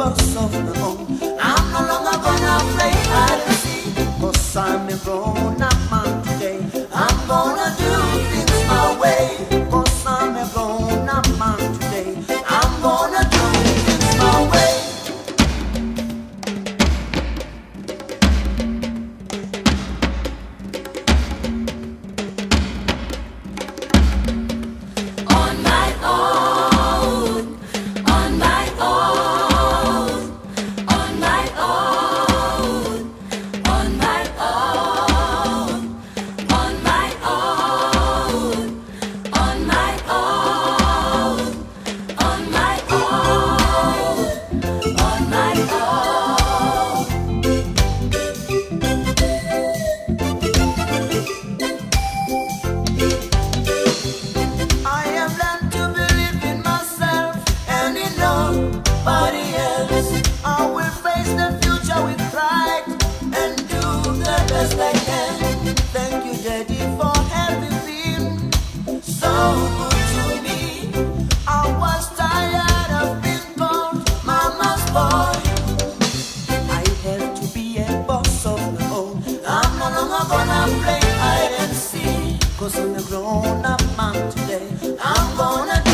of my own. I'm no longer gonna play hide and seek, cause I'm in grown grown up mom today. I'm gonna